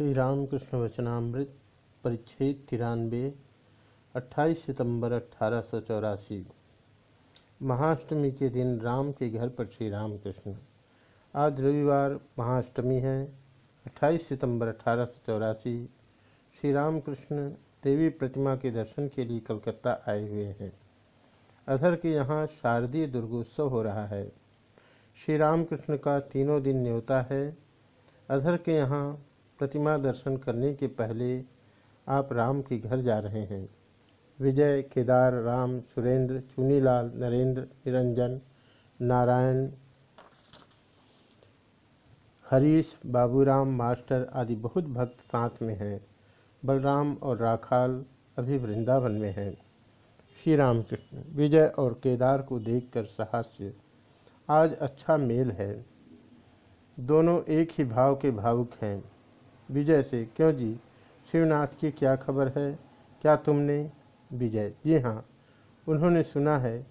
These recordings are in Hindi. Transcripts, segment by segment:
श्री रामकृष्ण वचनामृत, परिच्छेद तिरानवे 28 सितंबर अठारह महाअष्टमी के दिन राम के घर पर श्री रामकृष्ण आज रविवार, महाअष्टमी है 28 सितंबर अठारह सौ चौरासी। श्री रामकृष्ण देवी प्रतिमा के दर्शन के लिए कलकत्ता आए हुए हैं। अधर के यहाँ शारदीय दुर्गोत्सव हो रहा है। श्री रामकृष्ण का तीनों दिन न्योता है। अधर के यहाँ प्रतिमा दर्शन करने के पहले आप राम के घर जा रहे हैं। विजय, केदार, राम, सुरेंद्र, चुनीलाल, नरेंद्र, निरंजन, नारायण, हरीश, बाबूराम, मास्टर आदि बहुत भक्त साथ में हैं। बलराम और राखाल अभी वृंदावन में हैं। श्री राम कृष्ण विजय और केदार को देखकर साहस्य। आज अच्छा मेल है। दोनों एक ही भाव के भावुक हैं। विजय से, क्यों जी? शिवनाथ की क्या खबर है? क्या तुमने? विजय जी हाँ। उन्होंने सुना है,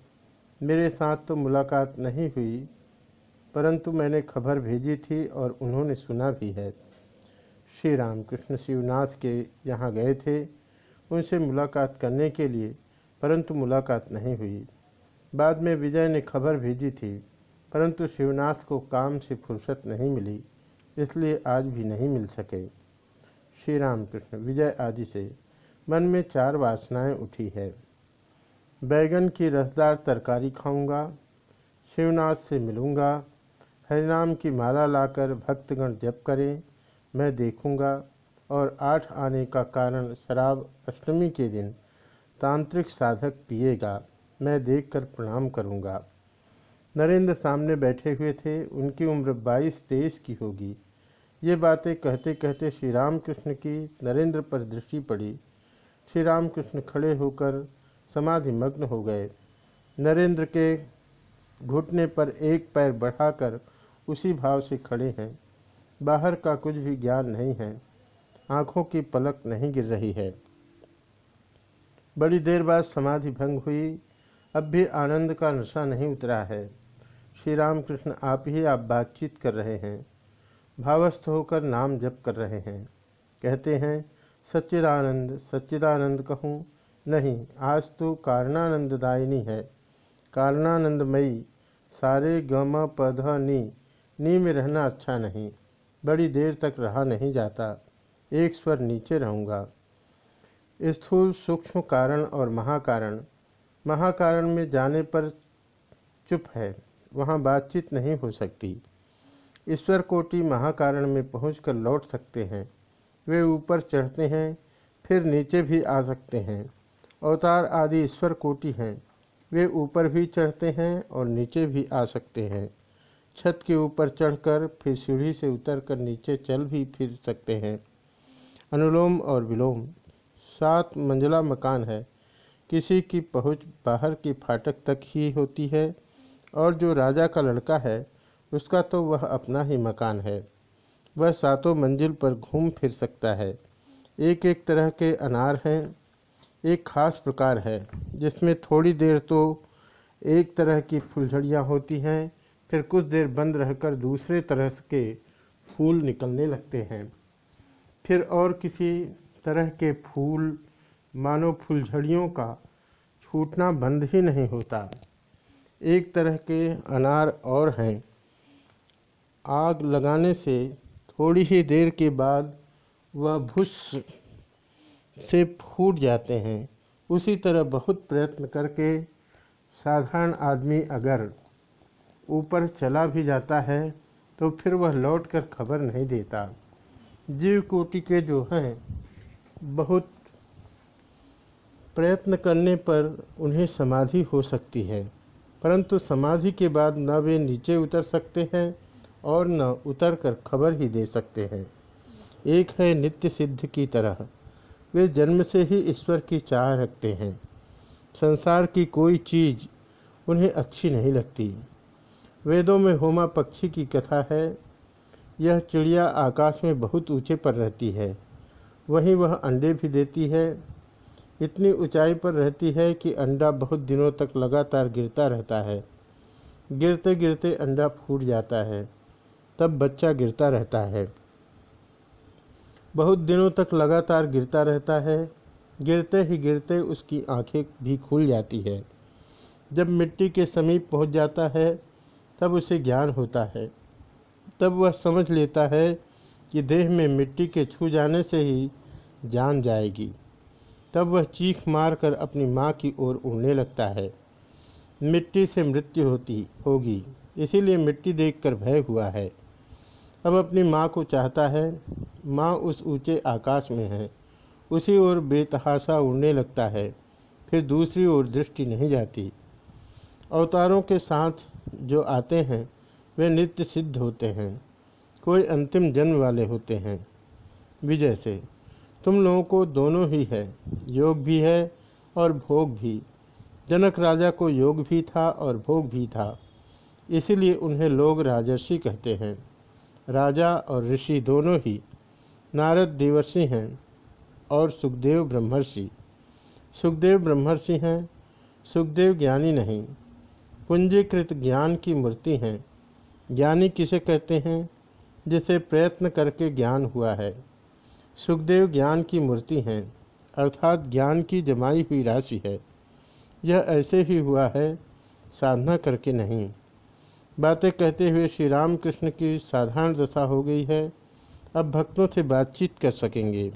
मेरे साथ तो मुलाकात नहीं हुई, परंतु मैंने खबर भेजी थी और उन्होंने सुना भी है। श्री राम कृष्ण शिवनाथ के यहाँ गए थे, उनसे मुलाकात करने के लिए, परंतु मुलाकात नहीं हुई। बाद में विजय ने खबर भेजी थी, परंतु शिवनाथ को काम से फुर्सत नहीं मिली, इसलिए आज भी नहीं मिल सके। श्री राम कृष्ण विजय आदि से मन में चार वासनाएँ उठी है। बैगन की रसदार तरकारी खाऊँगा, शिवनाथ से मिलूँगा, हरिनाम की माला लाकर भक्तगण जप करें, मैं देखूँगा और आठ आने का कारण शराब अष्टमी के दिन तांत्रिक साधक पिएगा, मैं देखकर प्रणाम करूँगा। नरेंद्र सामने बैठे हुए थे, उनकी उम्र बाईस, तेईस की होगी। ये बातें कहते कहते श्री रामकृष्ण की नरेंद्र पर दृष्टि पड़ी। श्री रामकृष्ण खड़े होकर समाधि मग्न हो गए। नरेंद्र के घुटने पर एक पैर बढ़ाकर उसी भाव से खड़े हैं। बाहर का कुछ भी ज्ञान नहीं है। आँखों की पलक नहीं गिर रही है। बड़ी देर बाद समाधि भंग हुई। अब भी आनंद का नशा नहीं उतरा है। श्री रामकृष्ण आप ही आप बातचीत कर रहे हैं। भावस्थ होकर नाम जप कर रहे हैं। कहते हैं, सच्चिदानंद सच्चिदानंद कहूँ, नहीं, आज तो कारणानंददायिनी है। कारणानंदमयी, सारे गम पध नी नी में रहना अच्छा नहीं, बड़ी देर तक रहा नहीं जाता, एक स्वर नीचे रहूँगा। स्थूल सूक्ष्म कारण और महाकारण महाकारण में जाने पर चुप है, वहाँ बातचीत नहीं हो सकती। ईश्वर कोटि महाकारण में पहुंचकर लौट सकते हैं। वे ऊपर चढ़ते हैं, फिर नीचे भी आ सकते हैं। अवतार आदि ईश्वर कोटि हैं। वे ऊपर भी चढ़ते हैं और नीचे भी आ सकते हैं। छत के ऊपर चढ़कर फिर सीढ़ी से उतरकर नीचे चल भी फिर सकते हैं। अनुलोम और विलोम, सात मंजिला मकान है। किसी की पहुँच बाहर की फाटक तक ही होती है और जो राजा का लड़का है उसका तो वह अपना ही मकान है। वह सातों मंजिल पर घूम फिर सकता है। एक एक तरह के अनार हैं, एक खास प्रकार है, जिसमें थोड़ी देर तो एक तरह की फुलझड़ियाँ होती हैं, फिर कुछ देर बंद रहकर दूसरे तरह के फूल निकलने लगते हैं। फिर और किसी तरह के फूल, मानो फुलझड़ियों का छूटना बंद ही नहीं होता। एक तरह के अनार और हैं आग लगाने से थोड़ी ही देर के बाद वह भुस से फूट जाते हैं। उसी तरह बहुत प्रयत्न करके साधारण आदमी अगर ऊपर चला भी जाता है तो फिर वह लौटकर खबर नहीं देता। जीव कोटि के जो हैं, बहुत प्रयत्न करने पर उन्हें समाधि हो सकती है, परंतु समाधि के बाद न वे नीचे उतर सकते हैं और न उतर कर खबर ही दे सकते हैं। एक है नित्य सिद्ध की तरह। वे जन्म से ही ईश्वर की चाह रखते हैं। संसार की कोई चीज़ उन्हें अच्छी नहीं लगती। वेदों में होमा पक्षी की कथा है। यह चिड़िया आकाश में बहुत ऊँचे पर रहती है। वहीं वह अंडे भी देती है। इतनी ऊंचाई पर रहती है कि अंडा बहुत दिनों तक लगातार गिरता रहता है। गिरते गिरते अंडा फूट जाता है। तब बच्चा गिरता रहता है। बहुत दिनों तक लगातार गिरता रहता है। गिरते ही गिरते उसकी आँखें भी खुल जाती है। जब मिट्टी के समीप पहुँच जाता है, तब उसे ज्ञान होता है। तब वह समझ लेता है कि देह में मिट्टी के छू जाने से ही जान जाएगी। तब वह चीख मारकर अपनी माँ की ओर उड़ने लगता है। मिट्टी से मृत्यु होती होगी, इसीलिए मिट्टी देखकर भय हुआ है। अब अपनी माँ को चाहता है। माँ उस ऊँचे आकाश में है। उसी ओर बेतहासा उड़ने लगता है। फिर दूसरी ओर दृष्टि नहीं जाती। अवतारों के साथ जो आते हैं, वे नित्य सिद्ध होते हैं। कोई अंतिम जन्म वाले होते हैं। विजय से, तुम लोगों को दोनों ही है। योग भी है और भोग भी। जनक राजा को योग भी था और भोग भी था। इसीलिए उन्हें लोग राजर्षि कहते हैं। राजा और ऋषि दोनों ही नारद देवर्षि हैं और सुखदेव ब्रह्मर्षि। सुखदेव ब्रह्मर्षि हैं, सुखदेव ज्ञानी नहीं। पूंजीकृत ज्ञान की मूर्ति हैं। ज्ञानी किसे कहते हैं? जिसे प्रयत्न करके ज्ञान हुआ है। सुखदेव ज्ञान की मूर्ति हैं, अर्थात ज्ञान की जमाई हुई राशि है। यह ऐसे ही हुआ है, साधना करके नहीं। बातें कहते हुए श्री रामकृष्ण की साधारण दशा हो गई है। अब भक्तों से बातचीत कर सकेंगे।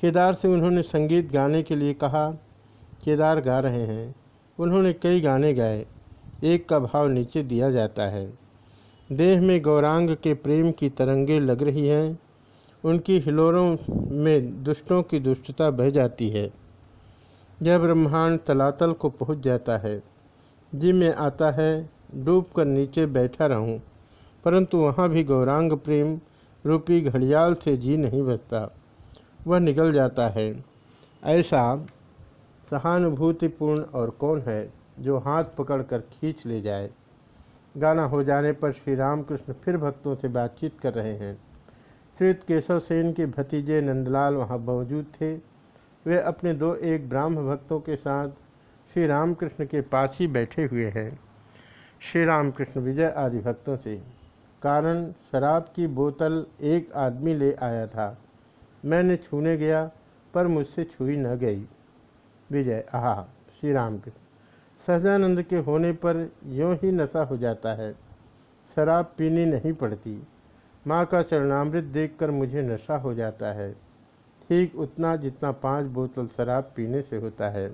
केदार से उन्होंने संगीत गाने के लिए कहा, केदार गा रहे हैं। उन्होंने कई गाने गाए, एक का भाव नीचे दिया जाता है। देह में गौरांग के प्रेम की तरंगे लग रही हैं। उनकी हिलोरों में दुष्टों की दुष्टता बह जाती है। यह ब्रह्मांड तलातल को पहुँच जाता है। जी में आता है डूब कर नीचे बैठा रहूँ, परंतु वहाँ भी गौरांग प्रेम रूपी घड़ियाल से जी नहीं बचता वह निकल जाता है। ऐसा सहानुभूतिपूर्ण और कौन है जो हाथ पकड़कर खींच ले जाए? गाना हो जाने पर श्री रामकृष्ण फिर भक्तों से बातचीत कर रहे हैं। श्री केशव सेन के भतीजे नंदलाल वहाँ मौजूद थे। वे अपने दो एक ब्राह्म भक्तों के साथ श्री रामकृष्ण के पास ही बैठे हुए हैं। श्री रामकृष्ण विजय आदि भक्तों से, कारण शराब की बोतल एक आदमी ले आया था। मैंने छूने गया, पर मुझसे छुई न गई। विजय, आहा श्री रामकृष्ण सहजानंद के होने पर यूँ ही नशा हो जाता है। शराब पीनी नहीं पड़ती। माँ का चरणामृत देखकर मुझे नशा हो जाता है। ठीक उतना जितना पाँच बोतल शराब पीने से होता है।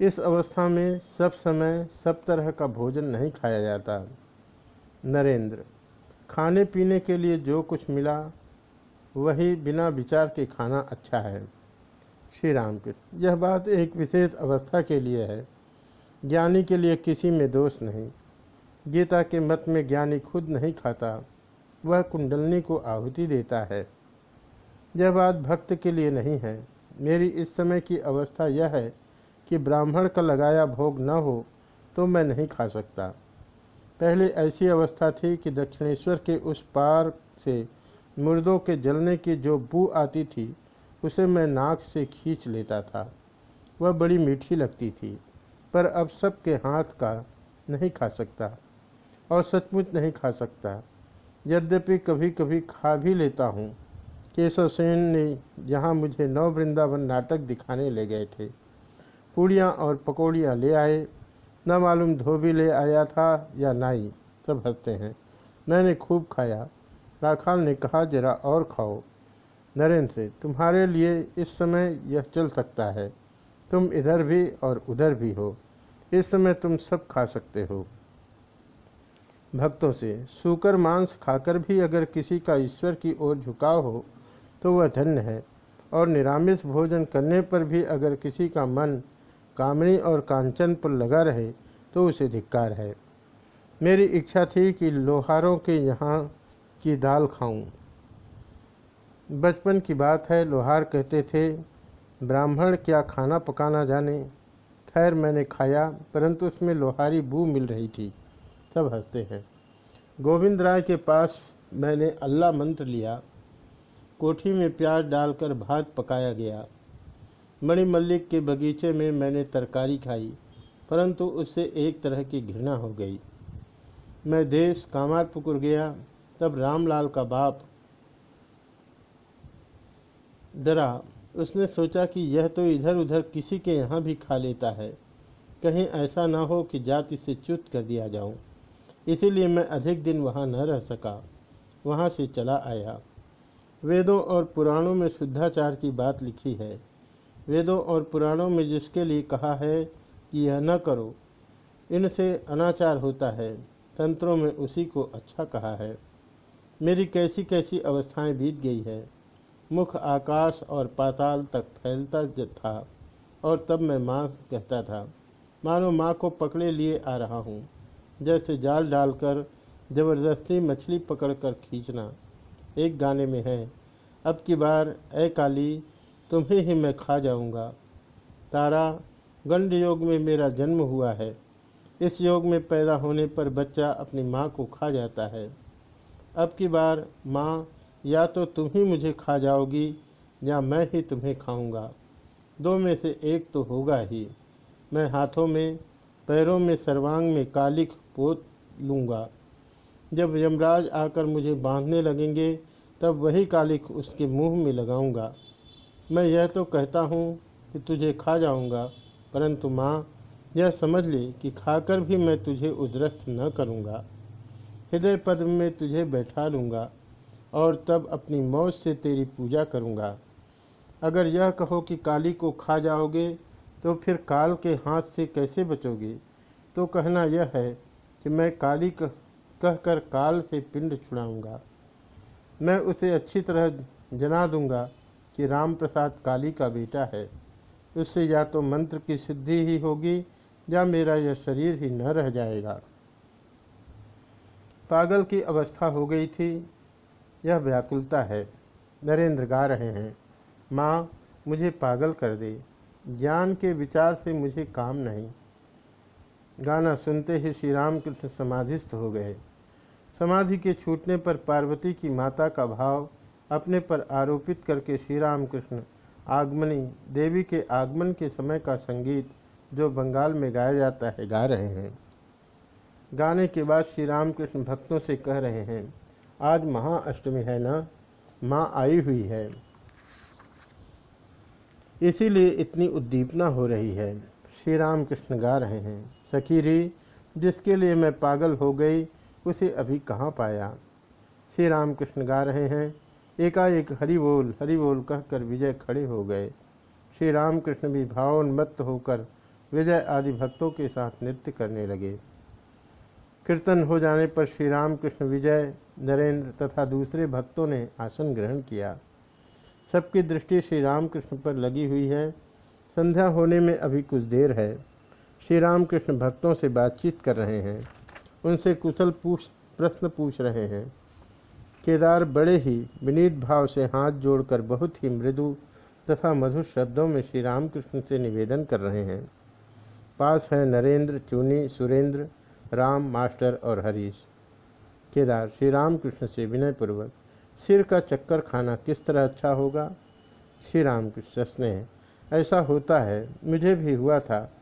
इस अवस्था में सब समय सब तरह का भोजन नहीं खाया जाता। नरेंद्र, खाने पीने के लिए जो कुछ मिला, वही बिना विचार के खाना अच्छा है। श्री राम कृष्ण यह बात एक विशेष अवस्था के लिए है। ज्ञानी के लिए किसी में दोष नहीं। गीता के मत में ज्ञानी खुद नहीं खाता, वह कुंडलनी को आहुति देता है। यह बात भक्त के लिए नहीं है। मेरी इस समय की अवस्था यह है कि ब्राह्मण का लगाया भोग न हो तो मैं नहीं खा सकता। पहले ऐसी अवस्था थी कि दक्षिणेश्वर के उस पार से मुर्दों के जलने की जो बू आती थी, उसे मैं नाक से खींच लेता था। वह बड़ी मीठी लगती थी, पर अब सबके हाथ का नहीं खा सकता और सचमुच नहीं खा सकता। यद्यपि कभी कभी खा भी लेता हूँ। केशव सेन ने जहाँ मुझे नव वृंदावन नाटक दिखाने ले गए थे पूड़ियाँ और पकौड़ियाँ ले आए। न मालूम धोबी ले आया था या नाई, सब हँसते हैं। मैंने खूब खाया। राखाल ने कहा, जरा और खाओ। नरेंद्र से, तुम्हारे लिए इस समय यह चल सकता है। तुम इधर भी और उधर भी हो। इस समय तुम सब खा सकते हो। भक्तों से, सूकर मांस खाकर भी अगर किसी का ईश्वर की ओर झुकाव हो तो वह धन्य है। और निरामिष भोजन करने पर भी अगर किसी का मन कामनी और कांचन पर लगा रहे तो उसे धिक्कार है। मेरी इच्छा थी कि लोहारों के यहाँ की दाल खाऊं। बचपन की बात है, लोहार कहते थे, ब्राह्मण क्या खाना पकाना जाने? खैर, मैंने खाया, परंतु उसमें लोहारी बू मिल रही थी सब हँसते हैं। गोविंद राय के पास मैंने अल्लाह मंत्र लिया। कोठी में प्याज डालकर भात पकाया गया। मणिमल्लिक के बगीचे में मैंने तरकारी खाई, परंतु उससे एक तरह की घृणा हो गई। मैं देश कामारपुकुर गया, तब रामलाल का बाप डरा। उसने सोचा कि यह तो इधर उधर किसी के यहाँ भी खा लेता है। कहीं ऐसा ना हो कि जाति से च्युत कर दिया जाऊँ। इसीलिए मैं अधिक दिन वहाँ न रह सका, वहाँ से चला आया। वेदों और पुराणों में शुद्धाचार की बात लिखी है। वेदों और पुराणों में जिसके लिए कहा है कि यह न करो, इनसे अनाचार होता है, तंत्रों में उसी को अच्छा कहा है। मेरी कैसी कैसी अवस्थाएँ बीत गई है। मुख आकाश और पाताल तक फैलता था, और तब मैं माँ कहता था, मानो माँ को पकड़े लिए आ रहा हूँ। जैसे जाल डालकर ज़बरदस्ती मछली पकड़कर खींचना, एक गाने में है, अब की बार ए काली तुम्हें ही मैं खा जाऊँगा। तारा, गंड योग में मेरा जन्म हुआ है। इस योग में पैदा होने पर बच्चा अपनी माँ को खा जाता है। अब की बार, माँ, या तो तुम ही मुझे खा जाओगी, या मैं ही तुम्हें खाऊँगा। दो में से एक तो होगा ही। मैं हाथों में, पैरों में सर्वांग में कालिक पोत लूँगा। जब यमराज आकर मुझे बांधने लगेंगे, तब वही कालिक उसके मुँह में लगाऊँगा। मैं यह तो कहता हूँ कि तुझे खा जाऊँगा, परंतु माँ, यह समझ ले कि खाकर भी मैं तुझे उद्रस्त न करूँगा। हृदय पद में तुझे बैठा लूँगा और तब अपनी मौज से तेरी पूजा करूँगा। अगर यह कहो कि काली को खा जाओगे तो फिर काल के हाथ से कैसे बचोगे? तो कहना यह है कि मैं काली कह, कहकर काल से पिंड छुड़ाऊँगा। मैं उसे अच्छी तरह जना दूँगा कि राम प्रसाद काली का बेटा है। उससे या तो मंत्र की सिद्धि ही होगी, या मेरा यह शरीर ही न रह जाएगा। पागल की अवस्था हो गई थी। यह व्याकुलता है। नरेंद्र गा रहे हैं। माँ, मुझे पागल कर दे। ज्ञान के विचार से मुझे काम नहीं। गाना सुनते ही श्री रामकृष्ण समाधिस्थ हो गए। समाधि के छूटने पर पार्वती की माता का भाव अपने पर आरोपित करके श्री रामकृष्ण आगमनी, देवी के आगमन के समय का संगीत जो बंगाल में गाया जाता है, गा रहे हैं। गाने के बाद श्री रामकृष्ण भक्तों से कह रहे हैं, आज महाअष्टमी है ना? माँ आई हुई है। इसीलिए इतनी उद्दीपना हो रही है। श्री राम कृष्ण गा रहे हैं, सखीरी, जिसके लिए मैं पागल हो गई, उसे अभी कहाँ पाया? श्री राम कृष्ण गा रहे हैं एकाएक हरि बोल हरि बोल कहकर विजय खड़े हो गए। श्री राम कृष्ण भी भावोन्मत्त होकर विजय आदि भक्तों के साथ नृत्य करने लगे। कीर्तन हो जाने पर श्री राम कृष्ण विजय, नरेंद्र तथा दूसरे भक्तों ने आसन ग्रहण किया। सबकी दृष्टि श्री रामकृष्ण पर लगी हुई है। संध्या होने में अभी कुछ देर है। श्री रामकृष्ण भक्तों से बातचीत कर रहे हैं। उनसे कुशल पूछ, प्रश्न पूछ रहे हैं। केदार बड़े ही विनीत भाव से हाथ जोड़कर बहुत ही मृदु तथा मधुर शब्दों में श्री रामकृष्ण से निवेदन कर रहे हैं। पास है नरेंद्र, चूनी, सुरेंद्र, राम, मास्टर और हरीश। केदार श्री रामकृष्ण से विनयपूर्वक, सिर का चक्कर खाना किस तरह अच्छा होगा? श्री राम कृष्ण स्नेह ऐसा होता है, मुझे भी हुआ था।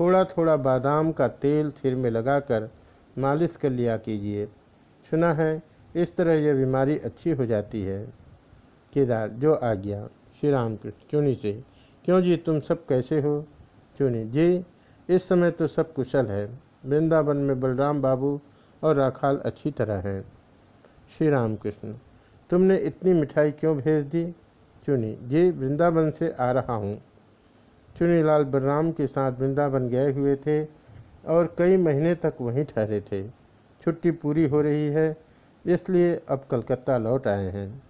थोड़ा थोड़ा बादाम का तेल सिर में लगाकर मालिश कर लिया कीजिए। सुना है इस तरह यह बीमारी अच्छी हो जाती है। केदार, जो आ गया श्री राम कृष्ण चुनी से? क्यों जी तुम सब कैसे हो? चुनी जी, इस समय तो सब कुशल है। वृंदावन में बलराम बाबू और राखाल अच्छी तरह हैं। श्री राम कृष्ण तुमने इतनी मिठाई क्यों भेज दी? चुनी जी, वृंदावन से आ रहा हूँ। चुनीलाल बलराम के साथ वृंदावन गए हुए थे और कई महीने तक वहीं ठहरे थे। छुट्टी पूरी हो रही है इसलिए अब कलकत्ता लौट आए हैं।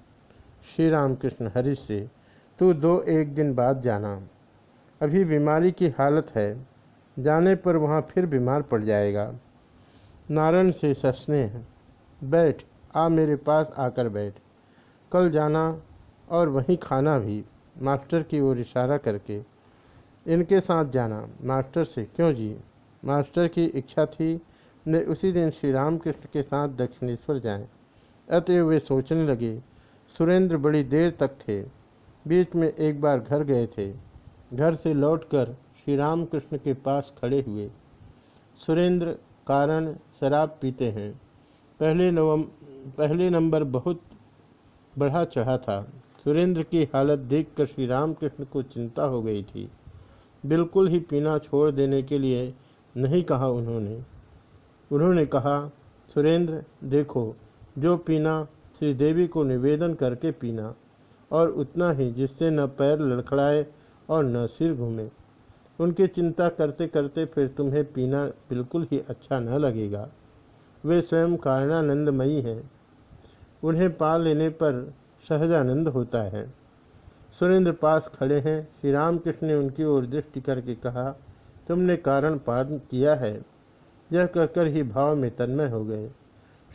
श्री रामकृष्ण हरीश से, तू दो एक दिन बाद जाना। अभी बीमारी की हालत है। जाने पर वहाँ फिर बीमार पड़ जाएगा। नारायण से ससने बैठ, आ मेरे पास आकर बैठ। कल जाना और वहीं खाना भी। मास्टर की ओर इशारा करके, इनके साथ जाना। मास्टर से क्यों जी? मास्टर की इच्छा थी ने उसी दिन श्री रामकृष्ण के साथ दक्षिणेश्वर जाएँ। अतएव वे सोचने लगे, सुरेंद्र बड़ी देर तक थे। बीच में एक बार घर गए थे। घर से लौटकर श्री रामकृष्ण के पास खड़े हुए। सुरेंद्र कारण शराब पीते हैं। पहले नवम, पहले नंबर बहुत बढ़ा चढ़ा था। सुरेंद्र की हालत देखकर श्री रामकृष्ण को चिंता हो गई थी। बिल्कुल ही पीना छोड़ देने के लिए नहीं कहा उन्होंने। उन्होंने कहा, सुरेंद्र, देखो, जो पीना श्रीदेवी को निवेदन करके पीना, और उतना ही जिससे न पैर लड़खड़ाए और न सिर घूमे। उनकी चिंता करते करते फिर तुम्हें पीना बिल्कुल ही अच्छा न लगेगा। वे स्वयं कारणानंदमयी हैं। उन्हें पा लेने पर सहजानंद होता है। सुरेंद्र पास खड़े हैं। श्री रामकृष्ण ने उनकी ओर दृष्टि करके कहा, तुमने कारण पान किया है। यह कहकर ही भाव में तन्मय हो गए।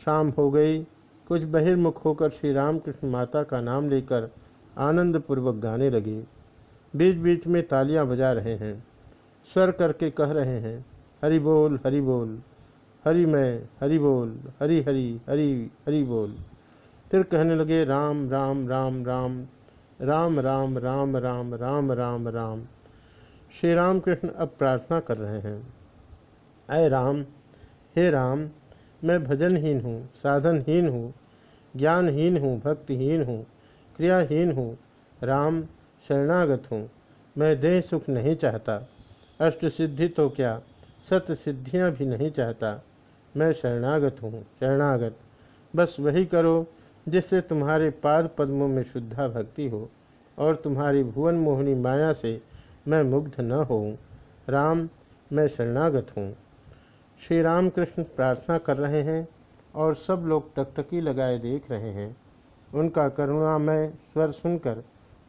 शाम हो गई। कुछ बहिर्मुख होकर श्री रामकृष्ण माता का नाम लेकर आनंद पूर्वक गाने लगे। बीच बीच में तालियाँ बजा रहे हैं। स्वर करके कह रहे हैं, हरि बोल हरि बोल, हरि मैं, हरि बोल, हरि हरि हरि हरि बोल। फिर कहने लगे, राम राम राम राम राम राम राम राम राम राम राम। श्री राम कृष्ण अब प्रार्थना कर रहे हैं। अय राम, हे राम, मैं भजनहीन हूँ, साधनहीन हूँ, ज्ञानहीन हूँ, भक्तिहीन हूँ, क्रियाहीन हूँ, राम, शरणागत हूँ, मैं देह सुख नहीं चाहता, अष्ट सिद्धि तो क्या, सत सिद्धियाँ भी नहीं चाहता, मैं शरणागत हूँ, शरणागत, बस वही करो, जिससे तुम्हारे पाद पद्मों में शुद्धा भक्ति हो, और तुम्हारी भुवन मोहनी माया से मैं मुग्ध न हो राम, मैं शरणागत हूँ। श्री रामकृष्ण प्रार्थना कर रहे हैं और सब लोग टकटकी लगाए देख रहे हैं। उनका करुणामय स्वर सुनकर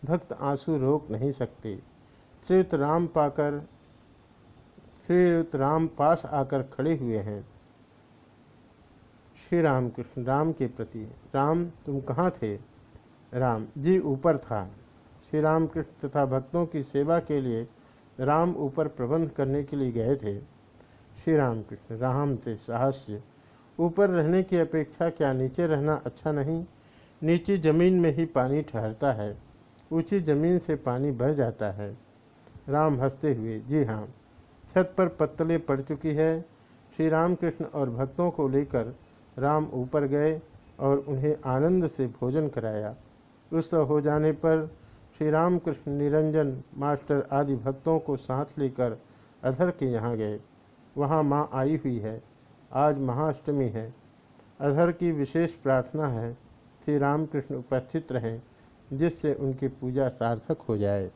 भक्त आँसू रोक नहीं सकते। श्रीयुत राम पाकर श्रीयुत राम पास आकर खड़े हुए हैं। श्री राम कृष्ण राम के प्रति, राम, तुम कहाँ थे? राम, जी ऊपर था। श्री राम कृष्ण तथा भक्तों की सेवा के लिए राम ऊपर प्रबंध करने के लिए गए थे। श्री राम कृष्ण राम से साहस्य। ऊपर रहने की अपेक्षा क्या नीचे रहना अच्छा नहीं? नीचे ज़मीन में ही पानी ठहरता है, ऊँची ज़मीन से पानी बह जाता है। राम हँसते हुए, जी हाँ छत पर पत्तले पड़ चुकी है। श्री रामकृष्ण और भक्तों को लेकर राम ऊपर गए और उन्हें आनंद से भोजन कराया। उस हो जाने पर श्री रामकृष्ण निरंजन, मास्टर आदि भक्तों को साथ लेकर अधर के यहाँ गए। वहाँ माँ आई हुई है। आज महाअष्टमी है। अधर की विशेष प्रार्थना है, श्री रामकृष्ण उपस्थित रहें, जिससे उनकी पूजा सार्थक हो जाए।